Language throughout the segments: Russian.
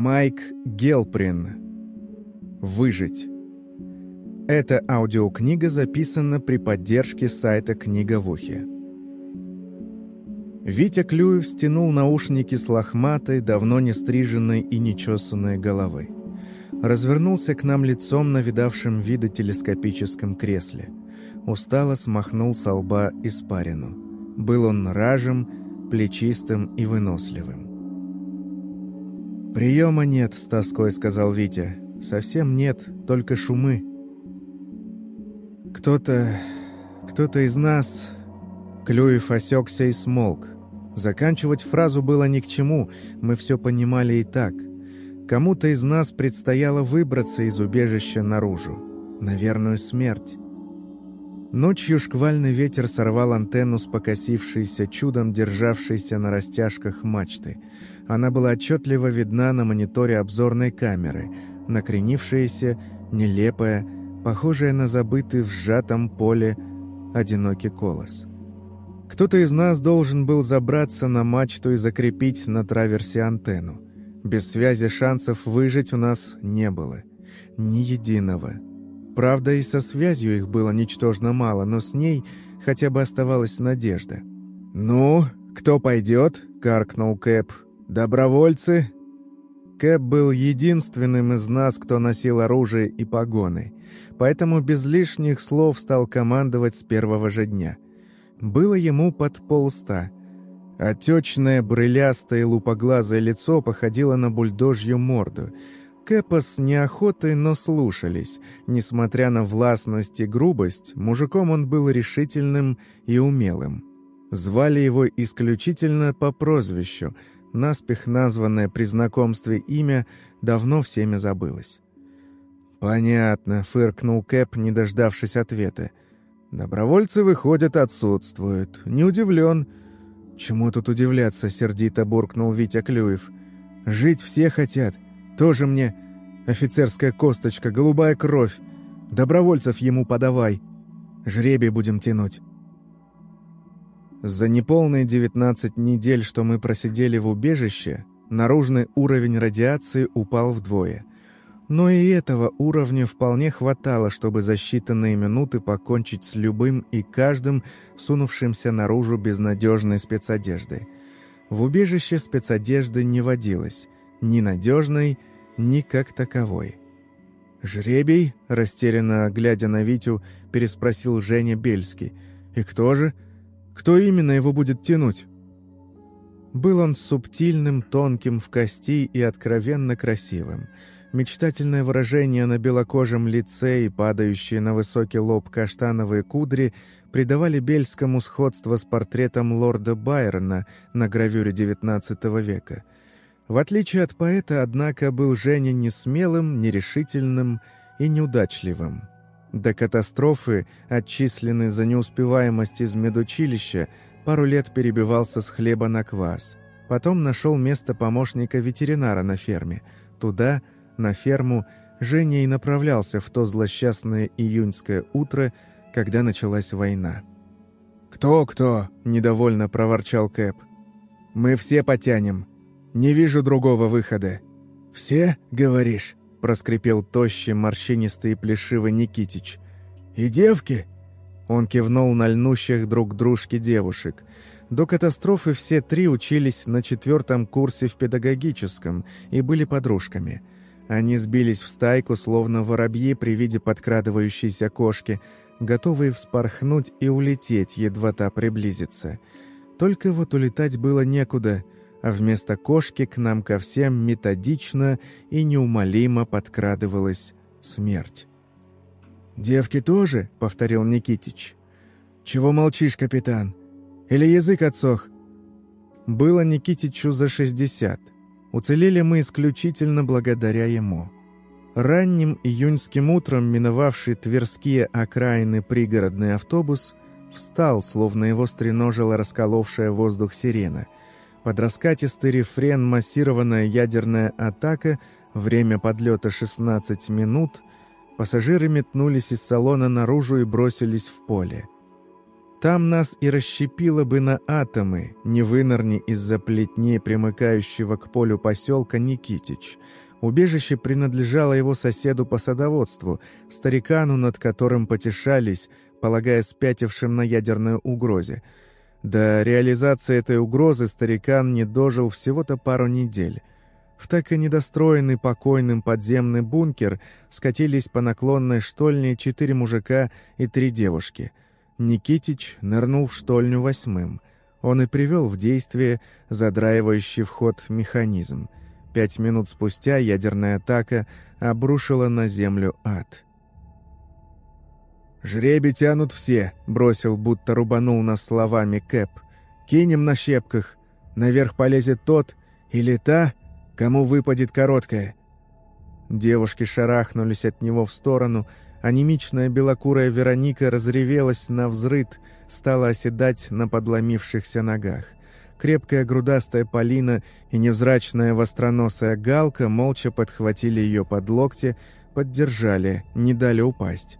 Майк Гелприн. «Выжить». Эта аудиокнига записана при поддержке сайта «Книга в ухе». Витя Клюев стянул наушники с лохматой, давно не стриженной и нечесанной головы. Развернулся к нам лицом на видавшем виды телескопическом кресле. Устало смахнул со лба испарину. Был он ражем, плечистым и выносливым. «Приема нет», — с тоской сказал Витя. «Совсем нет, только шумы». «Кто-то... кто-то из нас...» Клюев осекся и смолк. Заканчивать фразу было ни к чему, мы все понимали и так. Кому-то из нас предстояло выбраться из убежища наружу. На верную смерть. Ночью шквальный ветер сорвал антенну с покосившейся, чудом державшейся на растяжках мачты — она была отчетливо видна на мониторе обзорной камеры, накренившаяся, нелепая, похожая на забытый в сжатом поле одинокий колос. Кто-то из нас должен был забраться на мачту и закрепить на траверсе антенну. Без связи шансов выжить у нас не было. Ни единого. Правда, и со связью их было ничтожно мало, но с ней хотя бы оставалась надежда. «Ну, кто пойдет?» — каркнул Кэп, «Добровольцы?» Кэп был единственным из нас, кто носил оружие и погоны, поэтому без лишних слов стал командовать с первого же дня. Было ему под полста. Отечное, брылястое, лупоглазое лицо походило на бульдожью морду. Кэпа с неохотой, но слушались. Несмотря на властность и грубость, мужиком он был решительным и умелым. Звали его исключительно по прозвищу — наспех названное при знакомстве имя давно всеми забылось. «Понятно», — фыркнул Кэп, не дождавшись ответа. «Добровольцы, выходят, отсутствуют. Не удивлен». «Чему тут удивляться?» — сердито буркнул Витя Клюев. «Жить все хотят. Тоже мне офицерская косточка, голубая кровь. Добровольцев ему подавай. Жребий будем тянуть». За неполные 19 недель, что мы просидели в убежище, наружный уровень радиации упал вдвое. Но и этого уровня вполне хватало, чтобы за считанные минуты покончить с любым и каждым, сунувшимся наружу безнадежной спецодеждой. В убежище спецодежды не водилось, ни надежной, ни как таковой. «Жребий?» — растерянно глядя на Витю, переспросил Женя Бельский. «И кто же?» Кто именно его будет тянуть? Был он субтильным, тонким в кости и откровенно красивым. Мечтательное выражение на белокожем лице и падающие на высокий лоб каштановые кудри придавали Бельскому сходство с портретом лорда Байрона на гравюре XIX века. В отличие от поэта, однако, был Женя не смелым, нерешительным и неудачливым. До катастрофы, отчисленный за неуспеваемость из медучилища, пару лет перебивался с хлеба на квас. Потом нашел место помощника ветеринара на ферме. Туда, на ферму, Женя и направлялся в то злосчастное июньское утро, когда началась война. «Кто-кто?» – недовольно проворчал Кэп. «Мы все потянем. Не вижу другого выхода». «Все, говоришь?» — проскрипел тощий, морщинистый и плешивый Никитич. «И девки?» Он кивнул на льнущих друг к дружке девушек. До катастрофы все три учились на четвертом курсе в педагогическом и были подружками. Они сбились в стайку, словно воробьи при виде подкрадывающейся кошки, готовые вспорхнуть и улететь, едва та приблизится. Только вот улетать было некуда — а вместо кошки к нам ко всем методично и неумолимо подкрадывалась смерть. «Девки тоже?» — повторил Никитич. «Чего молчишь, капитан? Или язык отсох?» Было Никитичу за шестьдесят. Уцелели мы исключительно благодаря ему. Ранним июньским утром миновавший Тверские окраины пригородный автобус встал, словно его стреножила расколовшая воздух сирена — под раскатистый рефрен «Массированная ядерная атака», время подлета 16 минут, пассажиры метнулись из салона наружу и бросились в поле. Там нас и расщепило бы на атомы, не вынырни из-за плетней примыкающего к полю поселка Никитич. Убежище принадлежало его соседу по садоводству, старикану, над которым потешались, полагая спятившим на ядерной угрозе. До реализации этой угрозы старикан не дожил всего-то пару недель. В так и недостроенный покойным подземный бункер скатились по наклонной штольне четыре мужика и три девушки — Никитич нырнул в штольню восьмым. Он и привел в действие задраивающий вход механизм. Пять минут спустя ядерная атака обрушила на землю ад. «Жребий тянут все», — бросил, будто рубанул нас словами Кэп. «Кинем на щепках. Наверх полезет тот или та, кому выпадет короткая». Девушки шарахнулись от него в сторону — Анемичная белокурая Вероника разревелась на взрыд, стала оседать на подломившихся ногах. Крепкая грудастая Полина и невзрачная востроносая Галка молча подхватили ее под локти, поддержали, не дали упасть.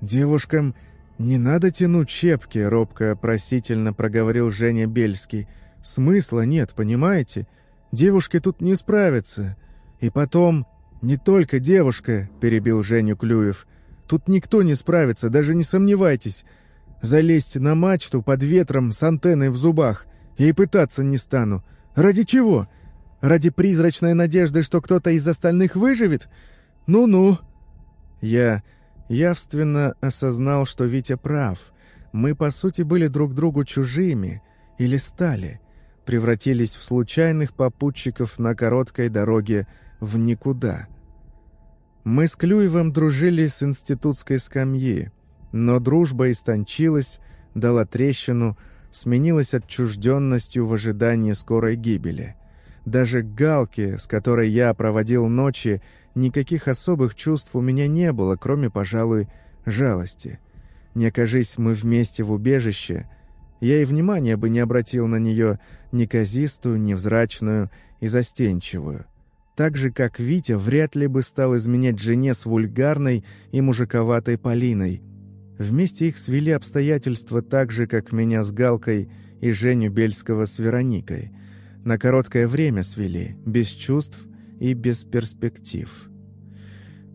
«Девушкам не надо тянуть щепки», — робко просительно проговорил Женя Бельский. «Смысла нет, понимаете? Девушки тут не справятся. И потом...» «Не только девушка», — перебил Женю Клюев. «Тут никто не справится, даже не сомневайтесь. Залезть на мачту под ветром с антенной в зубах. Я и пытаться не стану. Ради чего? Ради призрачной надежды, что кто-то из остальных выживет? Ну-ну». Я явственно осознал, что Витя прав. Мы, по сути, были друг другу чужими. Или стали. Превратились в случайных попутчиков на короткой дороге в никуда. Мы с Клюевым дружили с институтской скамьи, но дружба истончилась, дала трещину, сменилась отчужденностью в ожидании скорой гибели. Даже к Галке, с которой я проводил ночи, никаких особых чувств у меня не было, кроме, пожалуй, жалости. Не окажись мы вместе в убежище, я и внимания бы не обратил на нее неказистую, невзрачную и застенчивую так же, как Витя вряд ли бы стал изменять жене с вульгарной и мужиковатой Полиной. Вместе их свели обстоятельства так же, как меня с Галкой и Женю Бельского с Вероникой. На короткое время свели, без чувств и без перспектив.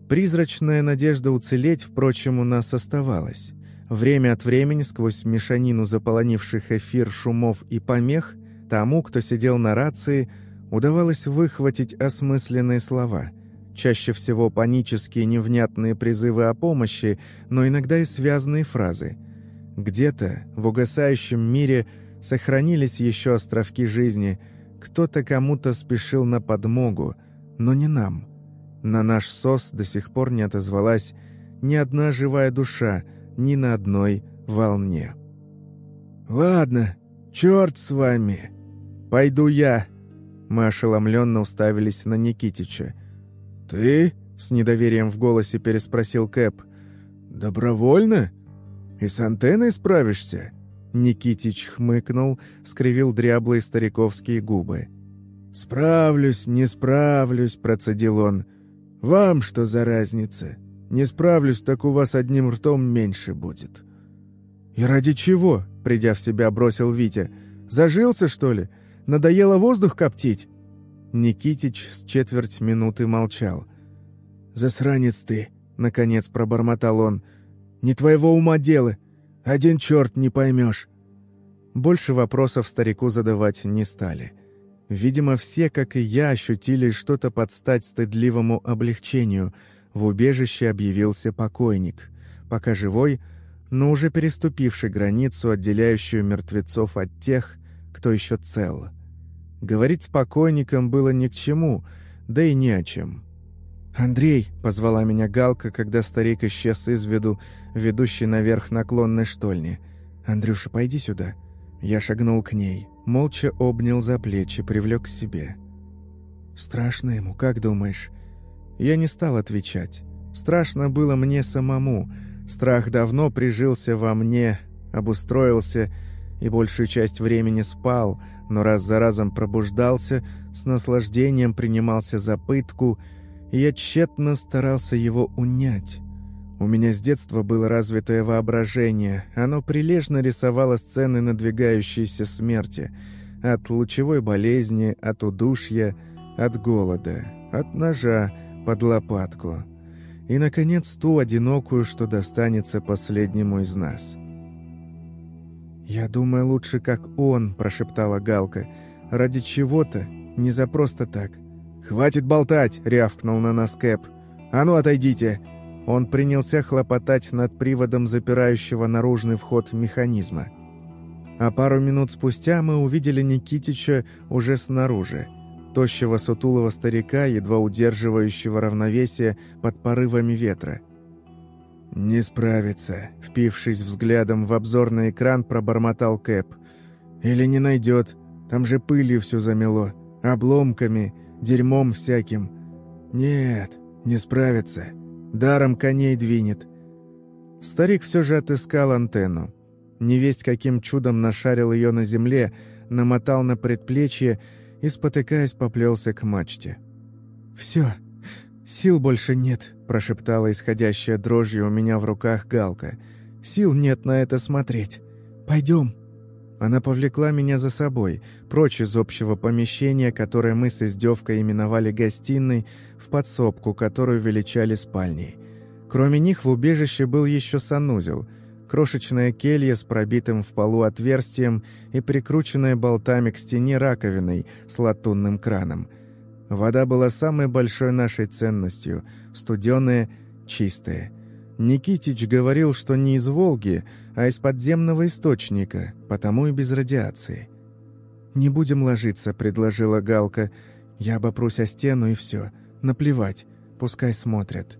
Призрачная надежда уцелеть, впрочем, у нас оставалась. Время от времени, сквозь мешанину заполонивших эфир шумов и помех, тому, кто сидел на рации – удавалось выхватить осмысленные слова, чаще всего панические невнятные призывы о помощи, но иногда и связанные фразы. Где-то в угасающем мире сохранились еще островки жизни, кто-то кому-то спешил на подмогу, но не нам. На наш СОС до сих пор не отозвалась ни одна живая душа, ни на одной волне. «Ладно, черт с вами. Пойду я», мы ошеломленно уставились на Никитича. «Ты?» — с недоверием в голосе переспросил Кэп. «Добровольно? И с антенной справишься?» Никитич хмыкнул, скривил дряблые стариковские губы. «Справлюсь, не справлюсь», — процедил он. «Вам что за разница? Не справлюсь, так у вас одним ртом меньше будет». «И ради чего?» — придя в себя, бросил Витя. «Зажился, что ли? Надоело воздух коптить?» Никитич с четверть минуты молчал. «Засранец ты!» — наконец пробормотал он. «Не твоего ума дело! Один черт не поймешь!» Больше вопросов старику задавать не стали. Видимо, все, как и я, ощутили что-то под стать стыдливому облегчению. В убежище объявился покойник. Пока живой, но уже переступивший границу, отделяющую мертвецов от тех, кто еще цел. Говорить с покойником было ни к чему, да и не о чем. «Андрей!» — позвала меня Галка, когда старик исчез из виду, ведущий наверх наклонной штольни. «Андрюша, пойди сюда». Я шагнул к ней, молча обнял за плечи, привлек к себе. «Страшно ему, как думаешь?» Я не стал отвечать. Страшно было мне самому. Страх давно прижился во мне, обустроился и большую часть времени спал, но раз за разом пробуждался, с наслаждением принимался за пытку, и я тщетно старался его унять. У меня с детства было развитое воображение. Оно прилежно рисовало сцены надвигающейся смерти. От лучевой болезни, от удушья, от голода, от ножа под лопатку. И, наконец, ту одинокую, что достанется последнему из нас. «Я думаю, лучше как он», — прошептала Галка. «Ради чего-то, не за просто так». «Хватит болтать!» — рявкнул на нас Кэп. «А ну, отойдите!» Он принялся хлопотать над приводом запирающего наружный вход механизма. А пару минут спустя мы увидели Никитича уже снаружи. Тощего сутулого старика, едва удерживающего равновесие под порывами ветра. «Не справится», — впившись взглядом в обзорный экран, пробормотал Кэп. «Или не найдет. Там же пылью все замело, обломками, дерьмом всяким. Нет, не справится» даром коней двинет. Старик все же отыскал антенну. Невесть каким чудом нашарил ее на земле, намотал на предплечье и, спотыкаясь, поплелся к мачте. «Все, сил больше нет», — прошептала исходящая дрожью у меня в руках Галка. «Сил нет на это смотреть. Пойдем». Она повлекла меня за собой, прочь из общего помещения, которое мы с издевкой именовали гостиной, в подсобку, которую величали спальней. Кроме них в убежище был еще санузел, крошечная келья с пробитым в полу отверстием и прикрученная болтами к стене раковиной с латунным краном. Вода была самой большой нашей ценностью, студеная, чистая. Никитич говорил, что не из Волги, а из подземного источника, потому и без радиации. «Не будем ложиться», — предложила Галка. «Я обопрусь о стену и все. Наплевать, пускай смотрят».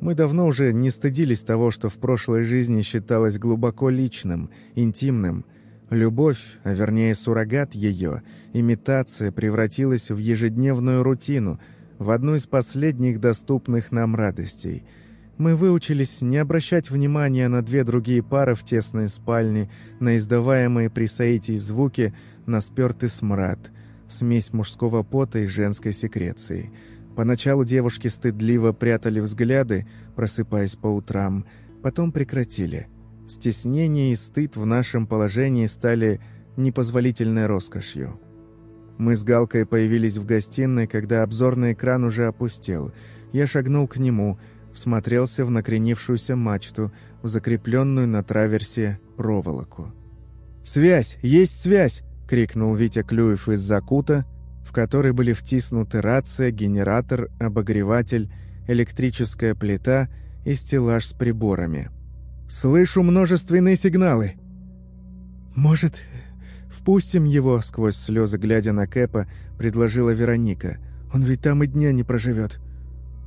Мы давно уже не стыдились того, что в прошлой жизни считалось глубоко личным, интимным. Любовь, а вернее суррогат ее, имитация превратилась в ежедневную рутину, в одну из последних доступных нам радостей — мы выучились не обращать внимания на две другие пары в тесной спальне, на издаваемые при соитии звуки, на спертый смрад, смесь мужского пота и женской секреции. Поначалу девушки стыдливо прятали взгляды, просыпаясь по утрам, потом прекратили. Стеснение и стыд в нашем положении стали непозволительной роскошью. Мы с Галкой появились в гостиной, когда обзорный экран уже опустел. Я шагнул к нему — всмотрелся в накренившуюся мачту, в закрепленную на траверсе проволоку. «Связь! Есть связь!» — крикнул Витя Клюев из закута, в который были втиснуты рация, генератор, обогреватель, электрическая плита и стеллаж с приборами. «Слышу множественные сигналы!» «Может, впустим его?» — сквозь слезы, глядя на Кэпа, предложила Вероника. «Он ведь там и дня не проживет».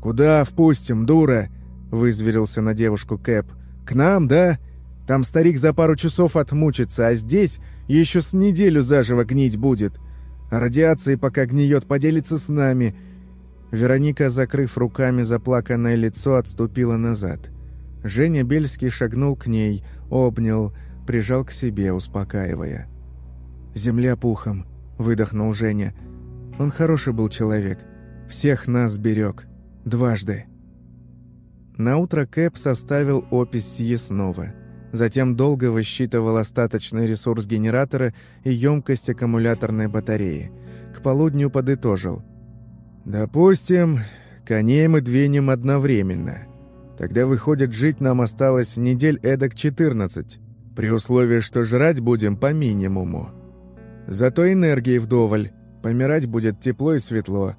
«Куда впустим, дура?» — вызверился на девушку Кэп. «К нам, да? Там старик за пару часов отмучится, а здесь еще с неделю заживо гнить будет. А радиация пока гниет, поделится с нами». Вероника, закрыв руками заплаканное лицо, отступила назад. Женя Бельский шагнул к ней, обнял, прижал к себе, успокаивая. «Земля пухом», — выдохнул Женя. «Он хороший был человек. Всех нас берег». Дважды. Наутро Кэп составил опись съестного. Затем долго высчитывал остаточный ресурс генератора и емкость аккумуляторной батареи. К полудню подытожил. «Допустим, коней мы двинем одновременно. Тогда, выходит, жить нам осталось недель эдак 14, при условии, что жрать будем по минимуму. Зато энергии вдоволь, помирать будет тепло и светло,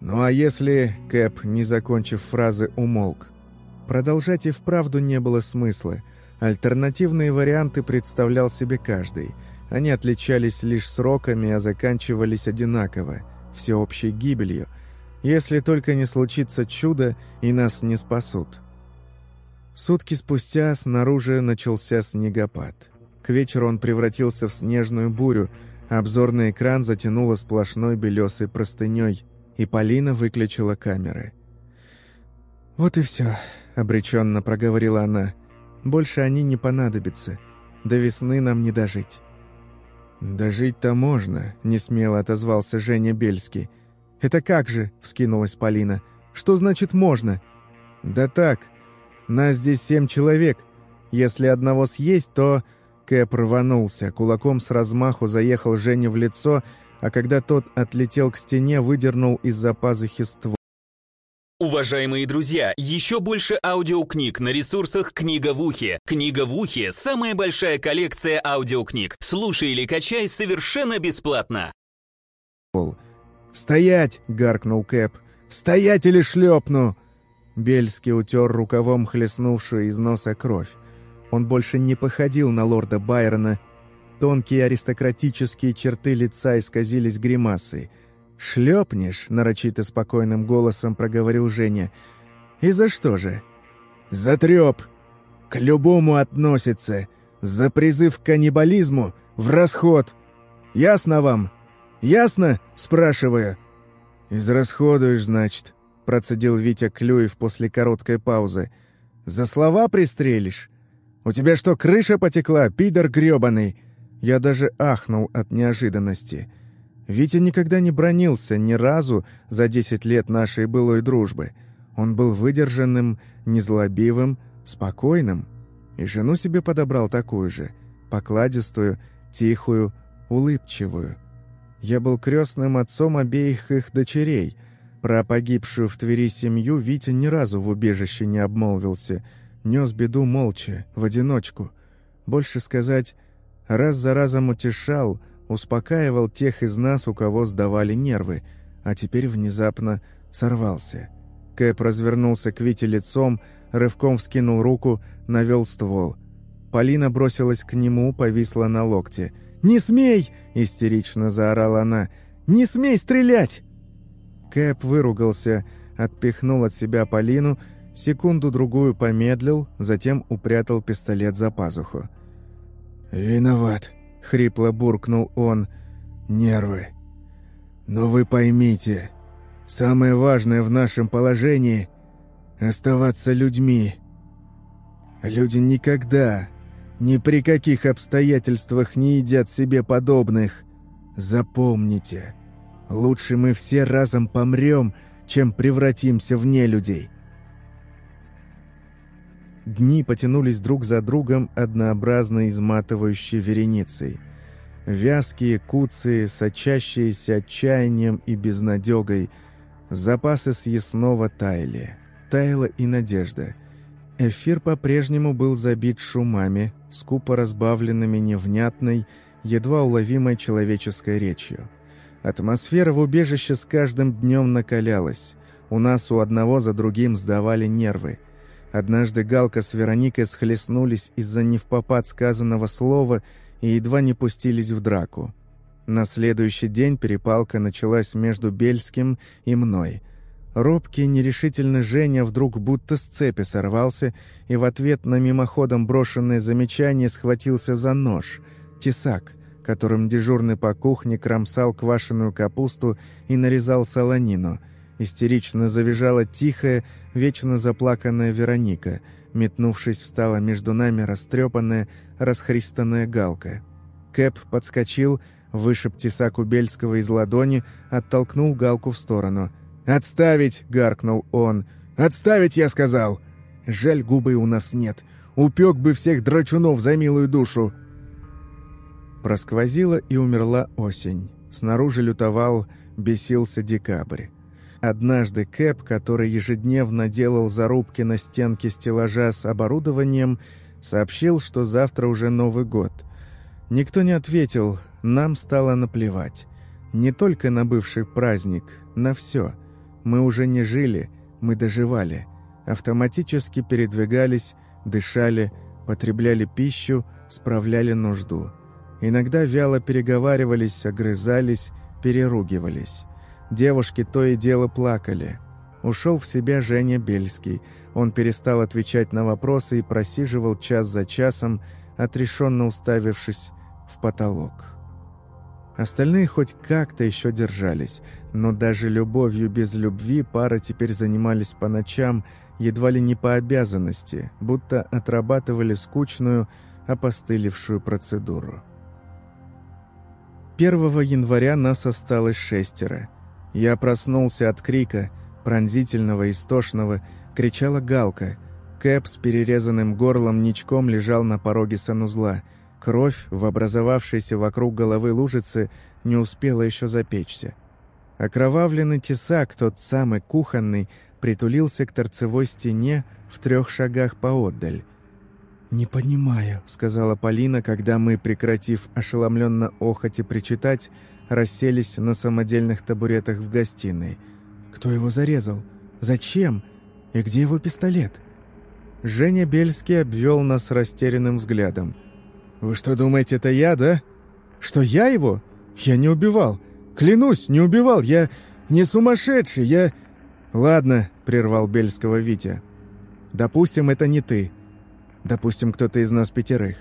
«Ну а если...» — Кэп, не закончив фразы, умолк. Продолжать и вправду не было смысла. Альтернативные варианты представлял себе каждый. Они отличались лишь сроками, а заканчивались одинаково, всеобщей гибелью, если только не случится чудо и нас не спасут. Сутки спустя снаружи начался снегопад. К вечеру он превратился в снежную бурю, обзорный экран затянуло сплошной белесой простыней — и Полина выключила камеры. «Вот и все», — обреченно проговорила она. «Больше они не понадобятся. До весны нам не дожить». «Дожить-то можно», — несмело отозвался Женя Бельский. «Это как же?» — вскинулась Полина. «Что значит «можно»?» «Да так. Нас здесь семь человек. Если одного съесть, то...» Кэп рванулся, кулаком с размаху заехал Жене в лицо, а когда тот отлетел к стене, выдернул из-за пазухи ствол. Уважаемые друзья, еще больше аудиокниг на ресурсах «Книга в ухе». «Книга в ухе» — самая большая коллекция аудиокниг. Слушай или качай совершенно бесплатно. «Стоять!» — гаркнул Кэп. «Стоять или шлепну!» Бельский утер рукавом хлестнувшую из носа кровь. Он больше не походил на лорда Байрона. Тонкие аристократические черты лица исказились гримасой — «Шлепнешь?» — нарочито спокойным голосом проговорил Женя. «И за что же?» «За треп! К любому относится. За призыв к каннибализму в расход. Ясно вам? Ясно?» — спрашиваю. «Израсходуешь, значит», — процедил Витя Клюев после короткой паузы. «За слова пристрелишь? У тебя что, крыша потекла, пидор грёбаный?» Я даже ахнул от неожиданности. Витя никогда не бронился ни разу за десять лет нашей былой дружбы. Он был выдержанным, незлобивым, спокойным. И жену себе подобрал такую же, покладистую, тихую, улыбчивую. Я был крестным отцом обеих их дочерей. Про погибшую в Твери семью Витя ни разу в убежище не обмолвился. Нес беду молча, в одиночку. Больше сказать, раз за разом утешал, успокаивал тех из нас, у кого сдавали нервы, а теперь внезапно сорвался. Кэп развернулся к Вите лицом, рывком вскинул руку, навел ствол. Полина бросилась к нему, повисла на локте. «Не смей!» — истерично заорала она. «Не смей стрелять!» Кэп выругался, отпихнул от себя Полину, секунду-другую помедлил, затем упрятал пистолет за пазуху. «Виноват», — хрипло буркнул он. «Нервы. Но вы поймите, самое важное в нашем положении — оставаться людьми. Люди никогда, ни при каких обстоятельствах не едят себе подобных. Запомните, лучше мы все разом помрем, чем превратимся в нелюдей». Дни потянулись друг за другом однообразно изматывающей вереницей. Вязкие куцы, сочащиеся отчаянием и безнадегой. Запасы съестного таяли. Таяла и надежда. Эфир по-прежнему был забит шумами, скупо разбавленными невнятной, едва уловимой человеческой речью. Атмосфера в убежище с каждым днем накалялась. У нас у одного за другим сдавали нервы. Однажды Галка с Вероникой схлестнулись из-за невпопад сказанного слова и едва не пустились в драку. На следующий день перепалка началась между Бельским и мной. Робкий, нерешительный Женя вдруг будто с цепи сорвался и в ответ на мимоходом брошенное замечание схватился за нож, тесак, которым дежурный по кухне кромсал квашеную капусту и нарезал солонину. Истерично завизжала тихая, вечно заплаканная Вероника. Метнувшись, встала между нами растрепанная, расхристанная галка. Кэп подскочил, вышиб тесак Убельского из ладони, оттолкнул галку в сторону. «Отставить!» — гаркнул он. «Отставить, я сказал!» «Жаль, губы у нас нет. Упек бы всех драчунов за милую душу!» Просквозила и умерла осень. Снаружи лютовал, бесился декабрь. Однажды Кэп, который ежедневно делал зарубки на стенке стеллажа с оборудованием, сообщил, что завтра уже Новый год. Никто не ответил, нам стало наплевать. Не только на бывший праздник, на все. Мы уже не жили, мы доживали. Автоматически передвигались, дышали, потребляли пищу, справляли нужду. Иногда вяло переговаривались, огрызались, переругивались. Девушки то и дело плакали. Ушел в себя Женя Бельский. Он перестал отвечать на вопросы и просиживал час за часом, отрешенно уставившись в потолок. Остальные хоть как-то еще держались, но даже любовью без любви пара теперь занимались по ночам, едва ли не по обязанности, будто отрабатывали скучную, опостылевшую процедуру. 1 января нас осталось шестеро – я проснулся от крика, пронзительного, истошного, кричала Галка. Кэп с перерезанным горлом ничком лежал на пороге санузла. Кровь, в образовавшейся вокруг головы лужицы, не успела еще запечься. Окровавленный тесак, тот самый кухонный, притулился к торцевой стене в трех шагах поотдаль. «Не понимаю», — сказала Полина, когда мы, прекратив ошеломленно охоть и причитать, расселись на самодельных табуретах в гостиной. «Кто его зарезал? Зачем? И где его пистолет?» Женя Бельский обвел нас растерянным взглядом. «Вы что думаете, это я, да? Что я его? Я не убивал. Клянусь, не убивал. Я не сумасшедший. Я...» «Ладно», — прервал Бельского Витя. «Допустим, это не ты. Допустим, кто-то из нас пятерых.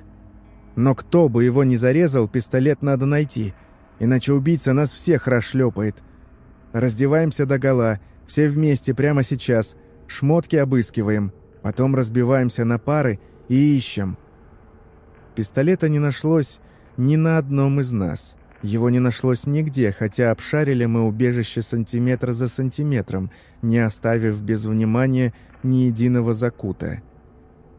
Но кто бы его ни зарезал, пистолет надо найти, иначе убийца нас всех расшлепает. Раздеваемся догола, все вместе прямо сейчас, шмотки обыскиваем, потом разбиваемся на пары и ищем. Пистолета не нашлось ни на одном из нас. Его не нашлось нигде, хотя обшарили мы убежище сантиметр за сантиметром, не оставив без внимания ни единого закута.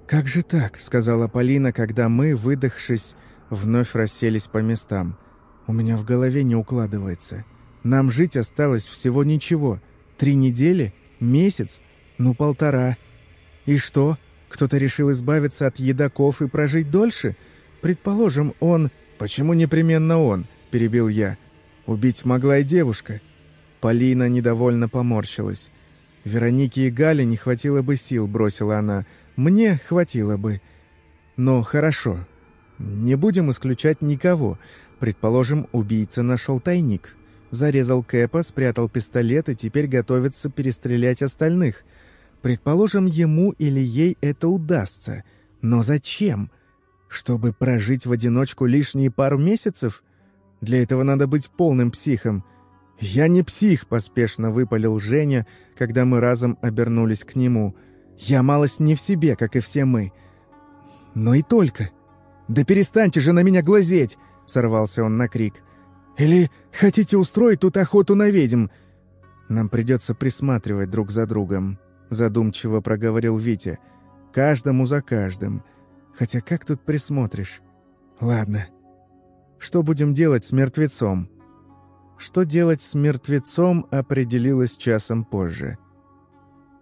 «Как же так?» — сказала Полина, когда мы, выдохшись, вновь расселись по местам. «У меня в голове не укладывается. Нам жить осталось всего ничего. Три недели? Месяц? Ну, полтора. И что? Кто-то решил избавиться от едоков и прожить дольше? Предположим, он... Почему непременно он?» — перебил я. «Убить могла и девушка». Полина недовольно поморщилась. «Веронике и Гале не хватило бы сил», — бросила она. Мне хватило бы. Но хорошо. Не будем исключать никого. Предположим, убийца нашел тайник. Зарезал Кэпа, спрятал пистолет и теперь готовится перестрелять остальных. Предположим, ему или ей это удастся. Но зачем? Чтобы прожить в одиночку лишние пару месяцев? Для этого надо быть полным психом. «Я не псих», — поспешно выпалил Женя, когда мы разом обернулись к нему — я малость не в себе, как и все мы. Но и только. «Да перестаньте же на меня глазеть!» — сорвался он на крик. «Или хотите устроить тут охоту на ведьм?» «Нам придется присматривать друг за другом», — задумчиво проговорил Витя. «Каждому за каждым. Хотя как тут присмотришь? Ладно. Что будем делать с мертвецом?» Что делать с мертвецом определилось часом позже.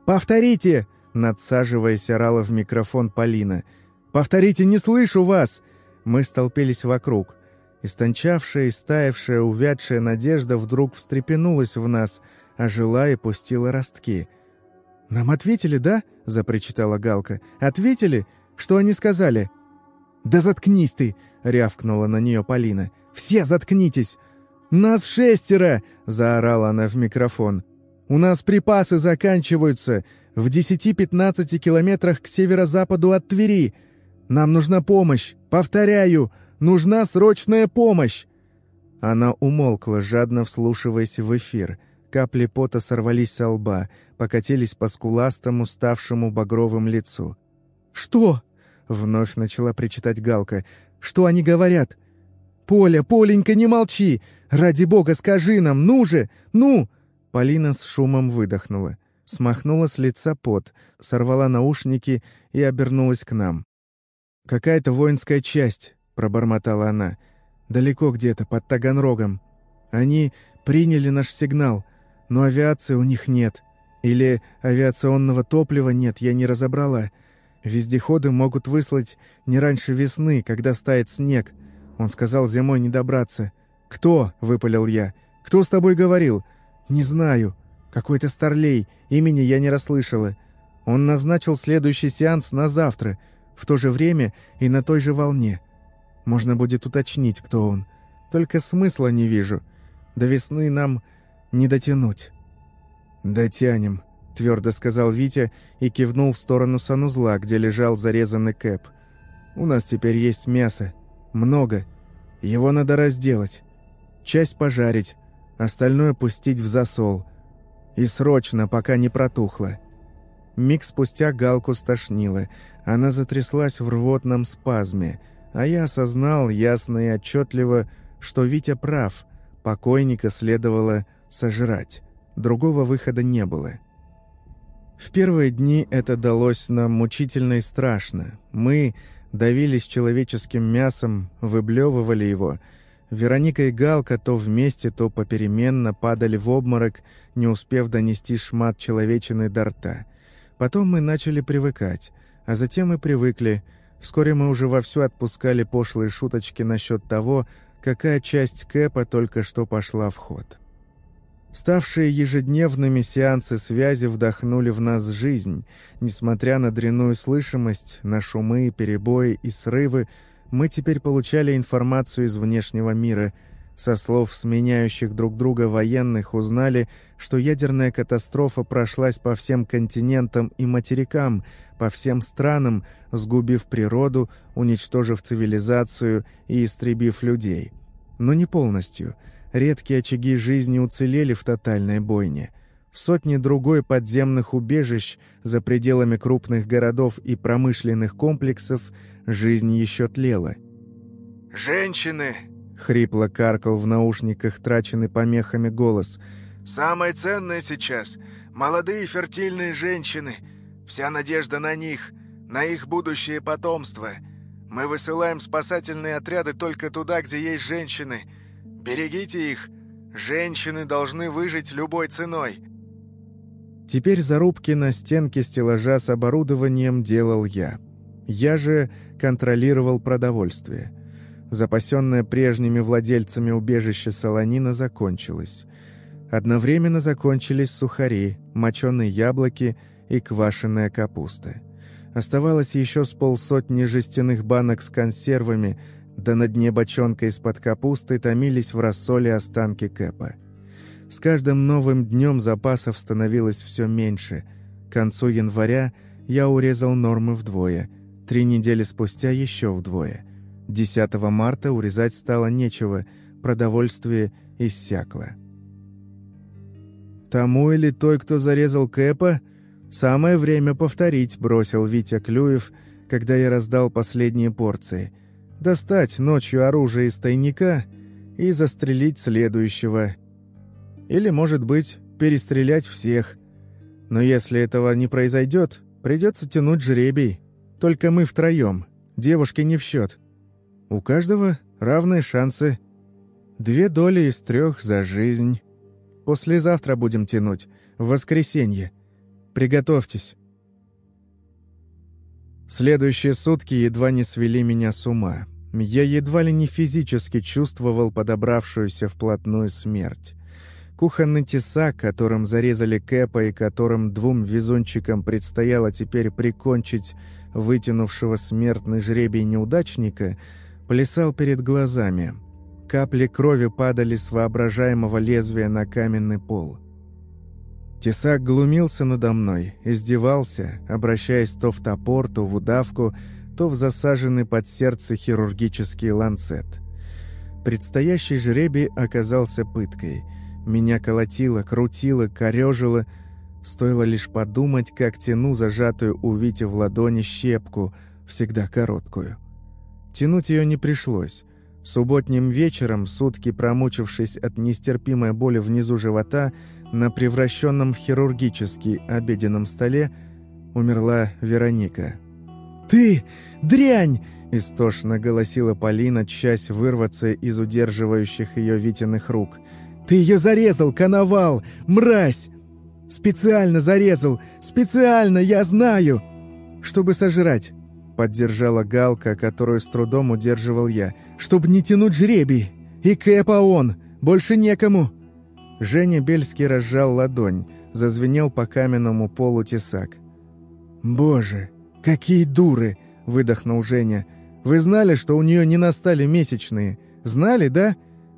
«Повторите!» Надсаживаясь, орала в микрофон Полина. «Повторите, не слышу вас!» Мы столпились вокруг. Истончавшая, истаявшая, увядшая надежда вдруг встрепенулась в нас, ожила и пустила ростки. «Нам ответили, да?» — запричитала Галка. «Ответили? Что они сказали?» «Да заткнись ты!» — рявкнула на нее Полина. «Все заткнитесь!» «Нас шестеро!» — заорала она в микрофон. «У нас припасы заканчиваются в 10-15 километрах к северо-западу от Твери. Нам нужна помощь. Повторяю, нужна срочная помощь!» Она умолкла, жадно вслушиваясь в эфир. Капли пота сорвались со лба, покатились по скуластому, ставшему багровым лицу. «Что?» — вновь начала причитать Галка. «Что они говорят?» «Поля, Поленька, не молчи! Ради бога, скажи нам, ну же, ну!» Полина с шумом выдохнула смахнула с лица пот, сорвала наушники и обернулась к нам. «Какая-то воинская часть», — пробормотала она. «Далеко где-то, под Таганрогом. Они приняли наш сигнал, но авиации у них нет. Или авиационного топлива нет, я не разобрала. Вездеходы могут выслать не раньше весны, когда стает снег. Он сказал зимой не добраться. «Кто?» — выпалил я. «Кто с тобой говорил?» «Не знаю. Какой-то старлей, имени я не расслышала. Он назначил следующий сеанс на завтра, в то же время и на той же волне. Можно будет уточнить, кто он. Только смысла не вижу. До весны нам не дотянуть». «Дотянем», — твердо сказал Витя и кивнул в сторону санузла, где лежал зарезанный Кэп. «У нас теперь есть мясо. Много. Его надо разделать. Часть пожарить, остальное пустить в засол. И срочно, пока не протухло. Миг спустя Галку стошнило. Она затряслась в рвотном спазме. А я осознал ясно и отчетливо, что Витя прав. Покойника следовало сожрать. Другого выхода не было. В первые дни это далось нам мучительно и страшно. Мы давились человеческим мясом, выблевывали его. Вероника и Галка то вместе, то попеременно падали в обморок, не успев донести шмат человечины до рта. Потом мы начали привыкать, а затем и привыкли. Вскоре мы уже вовсю отпускали пошлые шуточки насчет того, какая часть Кэпа только что пошла в ход. Ставшие ежедневными сеансы связи вдохнули в нас жизнь. Несмотря на дрянную слышимость, на шумы, перебои и срывы, мы теперь получали информацию из внешнего мира. Со слов сменяющих друг друга военных узнали, что ядерная катастрофа прошлась по всем континентам и материкам, по всем странам, сгубив природу, уничтожив цивилизацию и истребив людей. Но не полностью – Редкие очаги жизни уцелели в тотальной бойне. В сотне другой подземных убежищ за пределами крупных городов и промышленных комплексов жизнь еще тлела. «Женщины!» — хрипло каркал в наушниках траченный помехами голос. «Самое ценное сейчас — молодые фертильные женщины. Вся надежда на них, на их будущее потомство. Мы высылаем спасательные отряды только туда, где есть женщины — Берегите их! Женщины должны выжить любой ценой!» Теперь зарубки на стенке стеллажа с оборудованием делал я. Я же контролировал продовольствие. Запасенное прежними владельцами убежища солонина закончилось. Одновременно закончились сухари, моченые яблоки и квашеная капуста. Оставалось еще с полсотни жестяных банок с консервами – да на дне бочонка из-под капусты томились в рассоле останки Кэпа. С каждым новым днем запасов становилось все меньше. К концу января я урезал нормы вдвое, три недели спустя еще вдвое. 10 марта урезать стало нечего, продовольствие иссякло. «Тому или той, кто зарезал Кэпа, самое время повторить», — бросил Витя Клюев, когда я раздал последние порции — достать ночью оружие из тайника и застрелить следующего. Или, может быть, перестрелять всех. Но если этого не произойдет, придется тянуть жребий. Только мы втроем, девушки не в счет. У каждого равные шансы. Две доли из трех за жизнь. Послезавтра будем тянуть, в воскресенье. Приготовьтесь. Следующие сутки едва не свели меня с ума. Я едва ли не физически чувствовал подобравшуюся вплотную смерть. Кухонный тесак, которым зарезали Кэпа и которым двум везунчикам предстояло теперь прикончить вытянувшего смертный жребий неудачника, плясал перед глазами. Капли крови падали с воображаемого лезвия на каменный пол. Тесак глумился надо мной, издевался, обращаясь то в топор, то в удавку, то в засаженный под сердце хирургический ланцет. Предстоящий жребий оказался пыткой. Меня колотило, крутило, корежило. Стоило лишь подумать, как тяну зажатую у Вити в ладони щепку, всегда короткую. Тянуть ее не пришлось. Субботним вечером, сутки промучившись от нестерпимой боли внизу живота, на превращенном в хирургический обеденном столе умерла Вероника. «Ты, дрянь!» — истошно голосила Полина, часть вырваться из удерживающих ее Витиных рук. «Ты ее зарезал, коновал! Мразь! Специально зарезал! Специально, я знаю!» «Чтобы сожрать!» — поддержала Галка, которую с трудом удерживал я. «Чтобы не тянуть жребий! И Кэпа он! Больше некому!» Женя Бельский разжал ладонь, зазвенел по каменному полу тесак. «Боже, какие дуры!» — выдохнул Женя. «Вы знали, что у нее не настали месячные? Знали, да?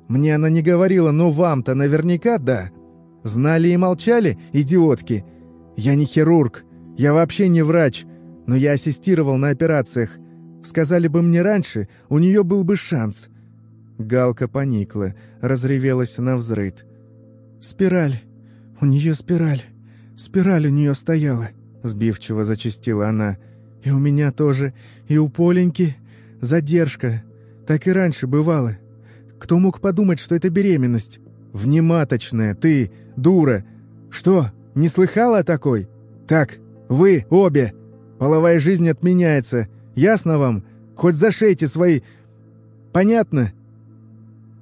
Мне она не говорила, но вам-то наверняка да. Знали и молчали, идиотки? Я не хирург, я вообще не врач, но я ассистировал на операциях. Сказали бы мне раньше, у нее был бы шанс». Галка поникла, разревелась на взрыд. «Спираль. У нее спираль. Спираль у нее стояла», — сбивчиво зачастила она. «И у меня тоже. И у Поленьки. Задержка. Так и раньше бывало. Кто мог подумать, что это беременность? Внематочная, ты, дура. Что, не слыхала о такой? «Так, вы обе! Половая жизнь отменяется. Ясно вам? Хоть зашейте свои... Понятно?»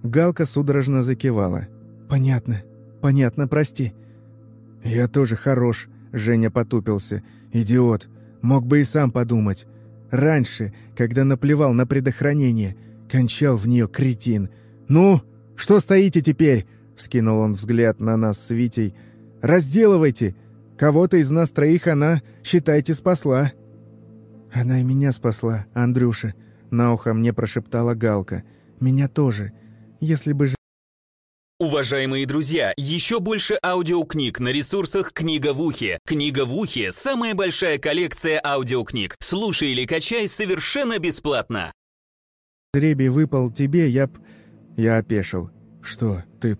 Галка судорожно закивала. «Понятно. Понятно, прости». «Я тоже хорош», — Женя потупился. «Идиот. Мог бы и сам подумать. Раньше, когда наплевал на предохранение, кончал в нее кретин. Ну, что стоите теперь?» — вскинул он взгляд на нас с Витей. «Разделывайте. Кого-то из нас троих она, считайте, спасла». «Она и меня спасла, Андрюша», — на ухо мне прошептала Галка. «Меня тоже. Если бы Уважаемые друзья, еще больше аудиокниг на ресурсах «Книга в ухе». «Книга в ухе» — самая большая коллекция аудиокниг. Слушай или качай совершенно бесплатно. Ребий выпал тебе, я б... Я опешил. Что, тып?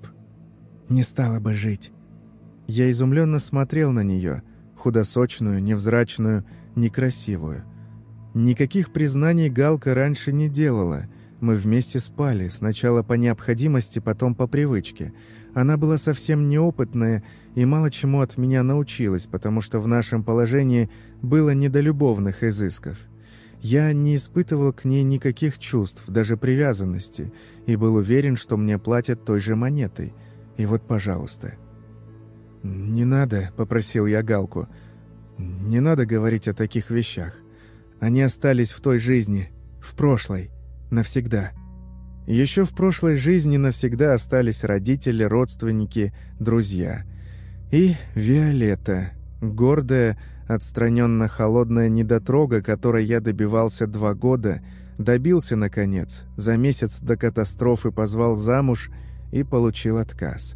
Не стала бы жить. Я изумленно смотрел на нее, худосочную, невзрачную, некрасивую. Никаких признаний Галка раньше не делала — мы вместе спали, сначала по необходимости, потом по привычке. Она была совсем неопытная и мало чему от меня научилась, потому что в нашем положении было не до любовных изысков. Я не испытывал к ней никаких чувств, даже привязанности, и был уверен, что мне платят той же монетой. И вот, пожалуйста. «Не надо», — попросил я Галку. «Не надо говорить о таких вещах. Они остались в той жизни, в прошлой навсегда. Еще в прошлой жизни навсегда остались родители, родственники, друзья. И Виолетта, гордая, отстраненно холодная недотрога, которой я добивался два года, добился, наконец, за месяц до катастрофы позвал замуж и получил отказ.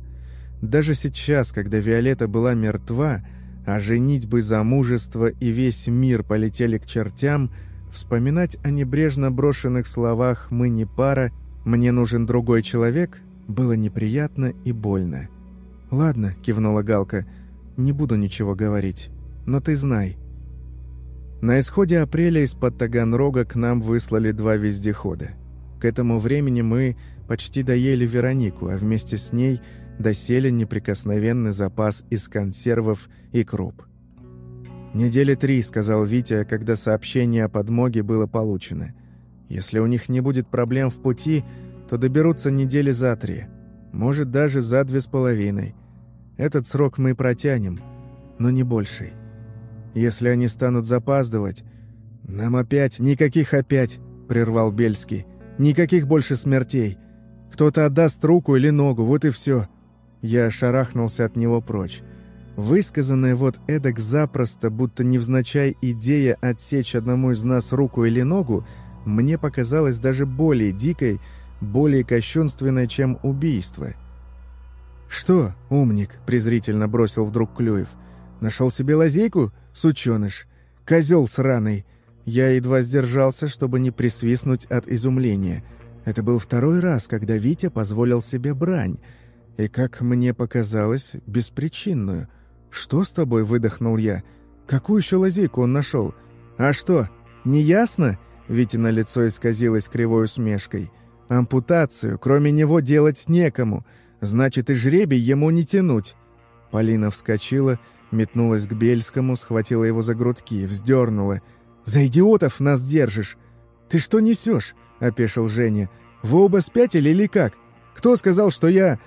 Даже сейчас, когда Виолетта была мертва, а женитьбы замужество и весь мир полетели к чертям – Вспоминать о небрежно брошенных словах «мы не пара», «мне нужен другой человек» было неприятно и больно. «Ладно», — кивнула Галка, — «не буду ничего говорить, но ты знай». На исходе апреля из-под Таганрога к нам выслали два вездехода. К этому времени мы почти доели Веронику, а вместе с ней досели неприкосновенный запас из консервов и круп. «Недели три», — сказал Витя, когда сообщение о подмоге было получено. «Если у них не будет проблем в пути, то доберутся недели за три. Может, даже за две с половиной. Этот срок мы протянем, но не больший. Если они станут запаздывать...» «Нам опять...» «Никаких опять», — прервал Бельский. «Никаких больше смертей. Кто-то отдаст руку или ногу, вот и все». Я шарахнулся от него прочь. Высказанная вот эдак запросто, будто невзначай идея отсечь одному из нас руку или ногу, мне показалась даже более дикой, более кощунственной, чем убийство. «Что, умник?» — презрительно бросил вдруг Клюев. «Нашел себе лазейку, сученыш? Козел сраный!» Я едва сдержался, чтобы не присвистнуть от изумления. Это был второй раз, когда Витя позволил себе брань, и, как мне показалось, беспричинную — «Что с тобой?» — выдохнул я. «Какую еще лазейку он нашел? А что, не ясно?» Витя на лицо исказилось кривой усмешкой. «Ампутацию, кроме него, делать некому. Значит, и жребий ему не тянуть». Полина вскочила, метнулась к Бельскому, схватила его за грудки, вздернула. «За идиотов нас держишь!» «Ты что несешь?» — опешил Женя. «Вы оба спятили или как? Кто сказал, что я...»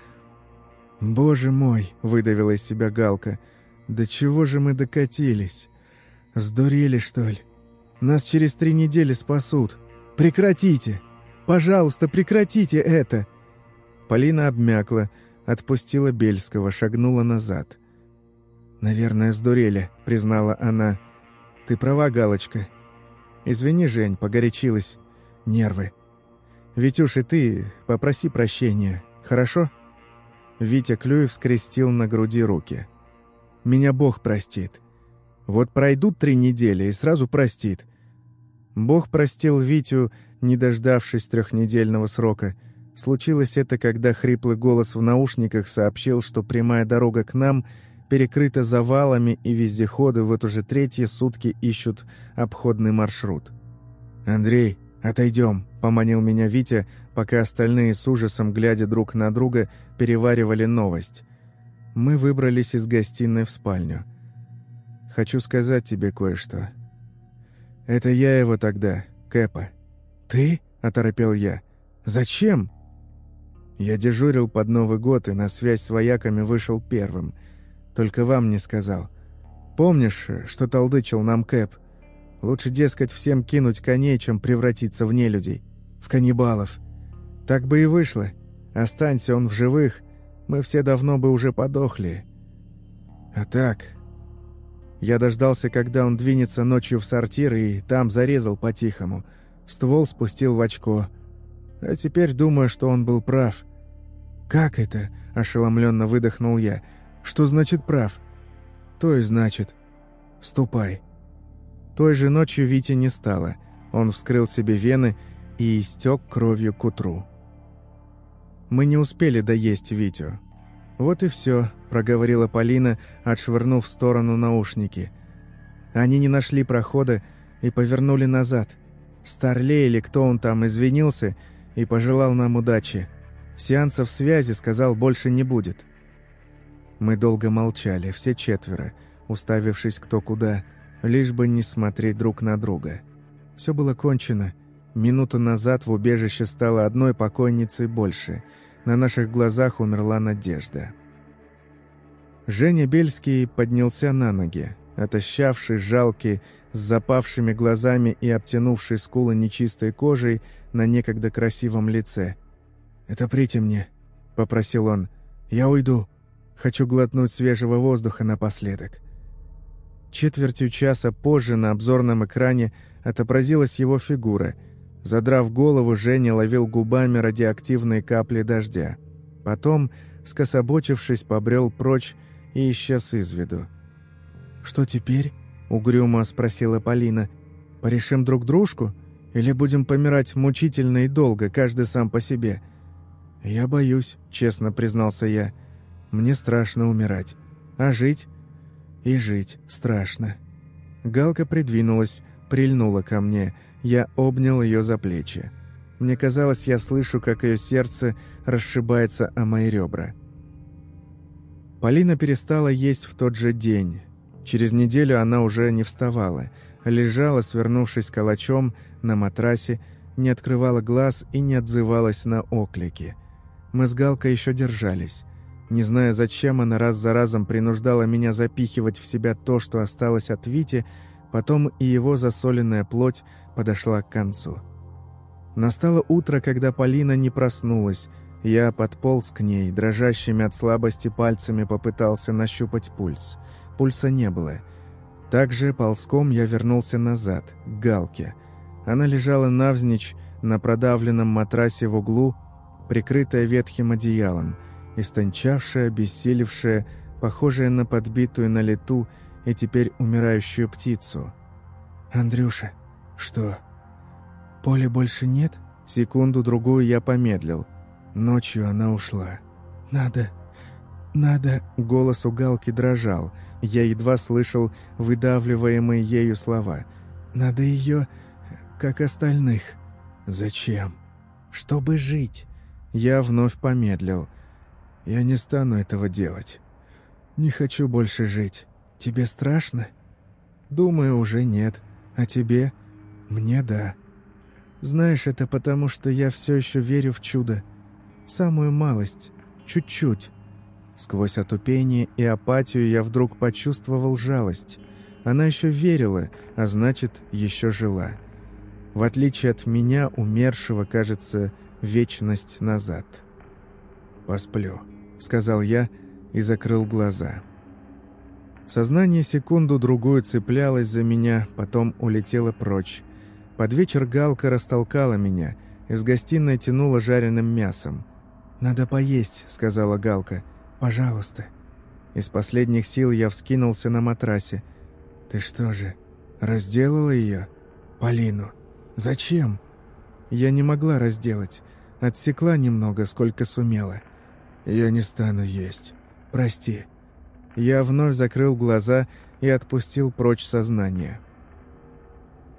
«Боже мой!» — выдавила из себя Галка — до чего же мы докатились? Сдурели, что ли? Нас через три недели спасут. Прекратите! Пожалуйста, прекратите это!» Полина обмякла, отпустила Бельского, шагнула назад. «Наверное, сдурели», — признала она. «Ты права, Галочка. Извини, Жень, погорячилась. Нервы. Витюш, и ты попроси прощения, хорошо?» Витя Клюев скрестил на груди руки меня Бог простит. Вот пройдут три недели и сразу простит. Бог простил Витю, не дождавшись трехнедельного срока. Случилось это, когда хриплый голос в наушниках сообщил, что прямая дорога к нам перекрыта завалами, и вездеходы вот уже третьи сутки ищут обходный маршрут. «Андрей, отойдем», — поманил меня Витя, пока остальные с ужасом, глядя друг на друга, переваривали новость мы выбрались из гостиной в спальню. хочу сказать тебе кое-что. Это я его тогда, Кэпа. Ты? оторопел я. Зачем? Я дежурил под Новый год и на связь с вояками вышел первым. Только вам не сказал. Помнишь, что толдычил нам Кэп? Лучше, дескать, всем кинуть коней, чем превратиться в нелюдей, в каннибалов. Так бы и вышло. Останься он в живых, мы все давно бы уже подохли. А так... Я дождался, когда он двинется ночью в сортир, и там зарезал по-тихому. Ствол спустил в очко. А теперь думаю, что он был прав. «Как это?» – ошеломленно выдохнул я. «Что значит прав?» «То и значит. Ступай». Той же ночью Вити не стало. Он вскрыл себе вены и истек кровью к утру. Мы не успели доесть Витю. «Вот и все», — проговорила Полина, отшвырнув в сторону наушники. Они не нашли прохода и повернули назад. Старлей или кто он там извинился и пожелал нам удачи. Сеансов связи, сказал, больше не будет. Мы долго молчали, все четверо, уставившись кто куда, лишь бы не смотреть друг на друга. Все было кончено. Минуту назад в убежище стало одной покойницей больше — на наших глазах умерла надежда. Женя Бельский поднялся на ноги, отощавший, жалкий, с запавшими глазами и обтянувший скулы нечистой кожей на некогда красивом лице. «Это прите мне», — попросил он. «Я уйду. Хочу глотнуть свежего воздуха напоследок». Четвертью часа позже на обзорном экране отобразилась его фигура — Задрав голову, Женя ловил губами радиоактивные капли дождя. Потом, скособочившись, побрел прочь и исчез из виду. «Что теперь?» — угрюмо спросила Полина. «Порешим друг дружку? Или будем помирать мучительно и долго, каждый сам по себе?» «Я боюсь», — честно признался я. «Мне страшно умирать. А жить?» «И жить страшно». Галка придвинулась, прильнула ко мне — я обнял ее за плечи. Мне казалось, я слышу, как ее сердце расшибается о мои ребра. Полина перестала есть в тот же день. Через неделю она уже не вставала, лежала, свернувшись калачом на матрасе, не открывала глаз и не отзывалась на оклики. Мы с Галкой еще держались. Не зная, зачем она раз за разом принуждала меня запихивать в себя то, что осталось от Вити, потом и его засоленная плоть подошла к концу. Настало утро, когда Полина не проснулась. Я подполз к ней, дрожащими от слабости пальцами попытался нащупать пульс. Пульса не было. Также ползком я вернулся назад, к Галке. Она лежала навзничь на продавленном матрасе в углу, прикрытая ветхим одеялом, истончавшая, обессилевшая, похожая на подбитую на лету и теперь умирающую птицу. «Андрюша», «Что?» «Поля больше нет?» Секунду-другую я помедлил. Ночью она ушла. «Надо... надо...» Голос у Галки дрожал. Я едва слышал выдавливаемые ею слова. «Надо ее, как остальных». «Зачем?» «Чтобы жить». Я вновь помедлил. «Я не стану этого делать. Не хочу больше жить. Тебе страшно?» «Думаю, уже нет. А тебе?» Мне да. Знаешь, это потому, что я все еще верю в чудо. Самую малость. Чуть-чуть. Сквозь отупение и апатию я вдруг почувствовал жалость. Она еще верила, а значит, еще жила. В отличие от меня, умершего, кажется, вечность назад. «Посплю», — сказал я и закрыл глаза. Сознание секунду-другую цеплялось за меня, потом улетело прочь. Под вечер Галка растолкала меня. Из гостиной тянула жареным мясом. «Надо поесть», — сказала Галка. «Пожалуйста». Из последних сил я вскинулся на матрасе. «Ты что же, разделала ее? Полину? Зачем?» Я не могла разделать. Отсекла немного, сколько сумела. «Я не стану есть. Прости». Я вновь закрыл глаза и отпустил прочь сознание.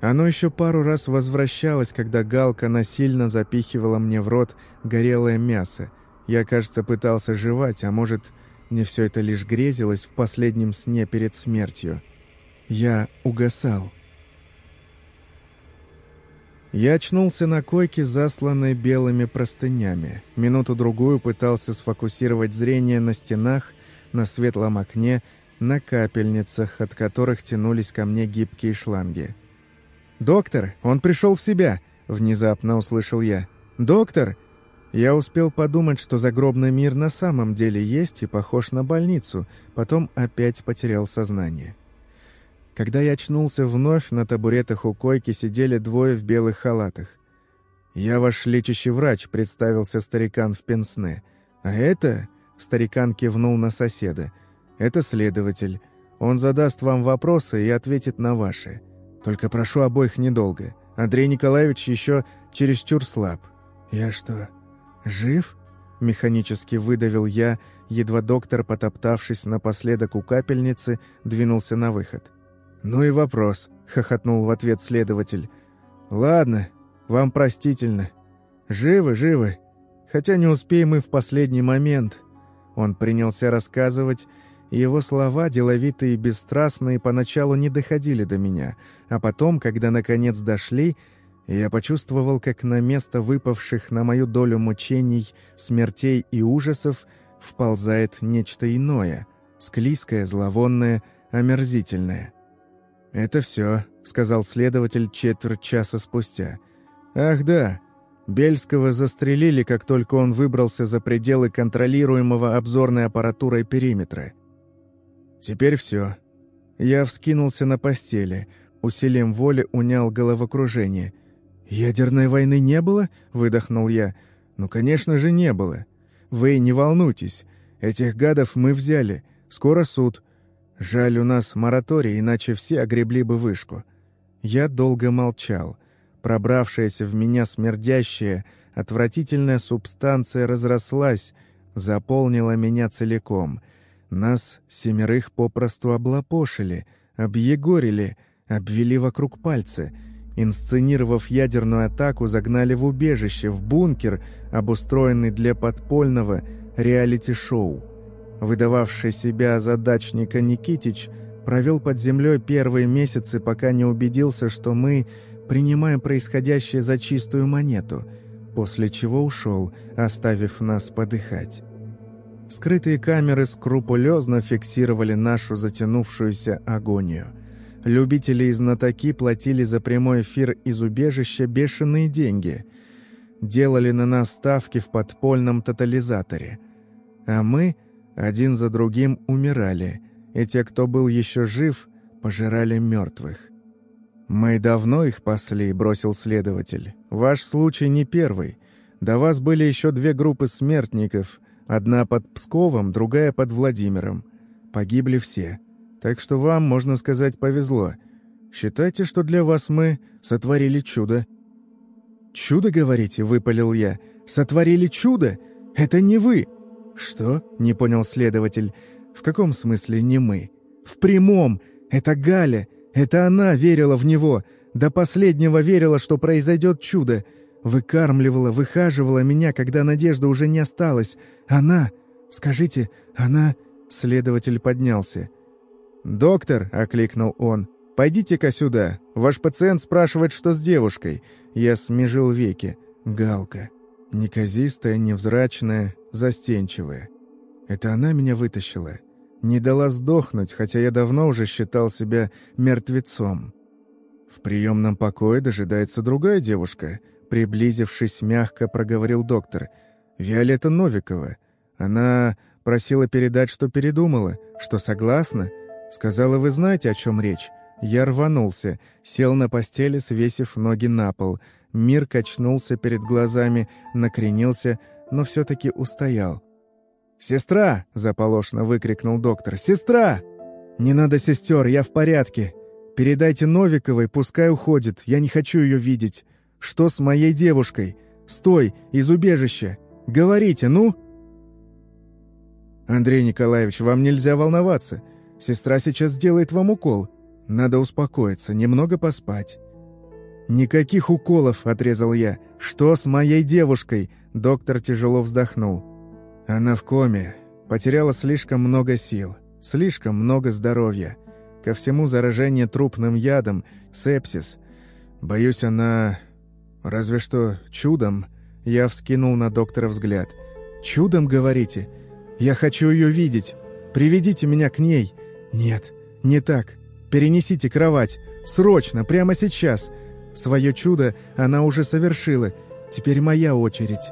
Оно еще пару раз возвращалось, когда Галка насильно запихивала мне в рот горелое мясо. Я, кажется, пытался жевать, а может, мне все это лишь грезилось в последнем сне перед смертью. Я угасал. Я очнулся на койке, засланной белыми простынями. Минуту-другую пытался сфокусировать зрение на стенах, на светлом окне, на капельницах, от которых тянулись ко мне гибкие шланги. «Доктор, он пришел в себя!» — внезапно услышал я. «Доктор!» Я успел подумать, что загробный мир на самом деле есть и похож на больницу, потом опять потерял сознание. Когда я очнулся вновь, на табуретах у койки сидели двое в белых халатах. «Я ваш лечащий врач», — представился старикан в пенсне. «А это...» — старикан кивнул на соседа. «Это следователь. Он задаст вам вопросы и ответит на ваши. Только прошу обоих недолго. Андрей Николаевич еще чересчур слаб». «Я что, жив?» — механически выдавил я, едва доктор, потоптавшись напоследок у капельницы, двинулся на выход. «Ну и вопрос», — хохотнул в ответ следователь. «Ладно, вам простительно. Живы, живы. Хотя не успеем мы в последний момент». Он принялся рассказывать, его слова, деловитые и бесстрастные, поначалу не доходили до меня, а потом, когда наконец дошли, я почувствовал, как на место выпавших на мою долю мучений, смертей и ужасов вползает нечто иное, склизкое, зловонное, омерзительное. «Это все», — сказал следователь четверть часа спустя. «Ах да, Бельского застрелили, как только он выбрался за пределы контролируемого обзорной аппаратурой периметра. Теперь все. Я вскинулся на постели, усилием воли унял головокружение. «Ядерной войны не было?» — выдохнул я. «Ну, конечно же, не было. Вы не волнуйтесь. Этих гадов мы взяли. Скоро суд. Жаль, у нас мораторий, иначе все огребли бы вышку. Я долго молчал. Пробравшаяся в меня смердящая, отвратительная субстанция разрослась, заполнила меня целиком. Нас семерых попросту облапошили, объегорили, обвели вокруг пальца. Инсценировав ядерную атаку, загнали в убежище, в бункер, обустроенный для подпольного реалити-шоу. Выдававший себя задачника Никитич провел под землей первые месяцы, пока не убедился, что мы принимаем происходящее за чистую монету, после чего ушел, оставив нас подыхать. Скрытые камеры скрупулезно фиксировали нашу затянувшуюся агонию. Любители и знатоки платили за прямой эфир из убежища бешеные деньги. Делали на нас ставки в подпольном тотализаторе. А мы один за другим умирали, и те, кто был еще жив, пожирали мертвых. «Мы давно их пасли», — бросил следователь. «Ваш случай не первый. До вас были еще две группы смертников, одна под Псковом, другая под Владимиром. Погибли все. Так что вам, можно сказать, повезло. Считайте, что для вас мы сотворили чудо». «Чудо, говорите?» — выпалил я. «Сотворили чудо? Это не вы!» «Что?» — не понял следователь. «В каком смысле не мы?» «В прямом! Это Галя! Это она верила в него! До последнего верила, что произойдет чудо! Выкармливала, выхаживала меня, когда надежды уже не осталось! Она! Скажите, она...» Следователь поднялся. «Доктор!» — окликнул он. «Пойдите-ка сюда. Ваш пациент спрашивает, что с девушкой». Я смежил веки. Галка. Неказистая, невзрачная, застенчивая. Это она меня вытащила. Не дала сдохнуть, хотя я давно уже считал себя мертвецом. В приемном покое дожидается другая девушка. Приблизившись, мягко проговорил доктор. «Виолетта Новикова. Она просила передать, что передумала, что согласна. Сказала, вы знаете, о чем речь. Я рванулся, сел на постели, свесив ноги на пол. Мир качнулся перед глазами, накренился, но все-таки устоял. «Сестра!» — заполошно выкрикнул доктор. «Сестра!» «Не надо сестер, я в порядке. Передайте Новиковой, пускай уходит, я не хочу ее видеть. Что с моей девушкой? Стой, из убежища! Говорите, ну!» «Андрей Николаевич, вам нельзя волноваться. Сестра сейчас сделает вам укол. Надо успокоиться, немного поспать». «Никаких уколов!» — отрезал я. «Что с моей девушкой?» Доктор тяжело вздохнул. «Она в коме. Потеряла слишком много сил, слишком много здоровья. Ко всему заражение трупным ядом, сепсис. Боюсь, она... Разве что чудом. Я вскинул на доктора взгляд. «Чудом, говорите? Я хочу ее видеть. Приведите меня к ней». «Нет, не так. Перенесите кровать. Срочно, прямо сейчас. Свое чудо она уже совершила. Теперь моя очередь».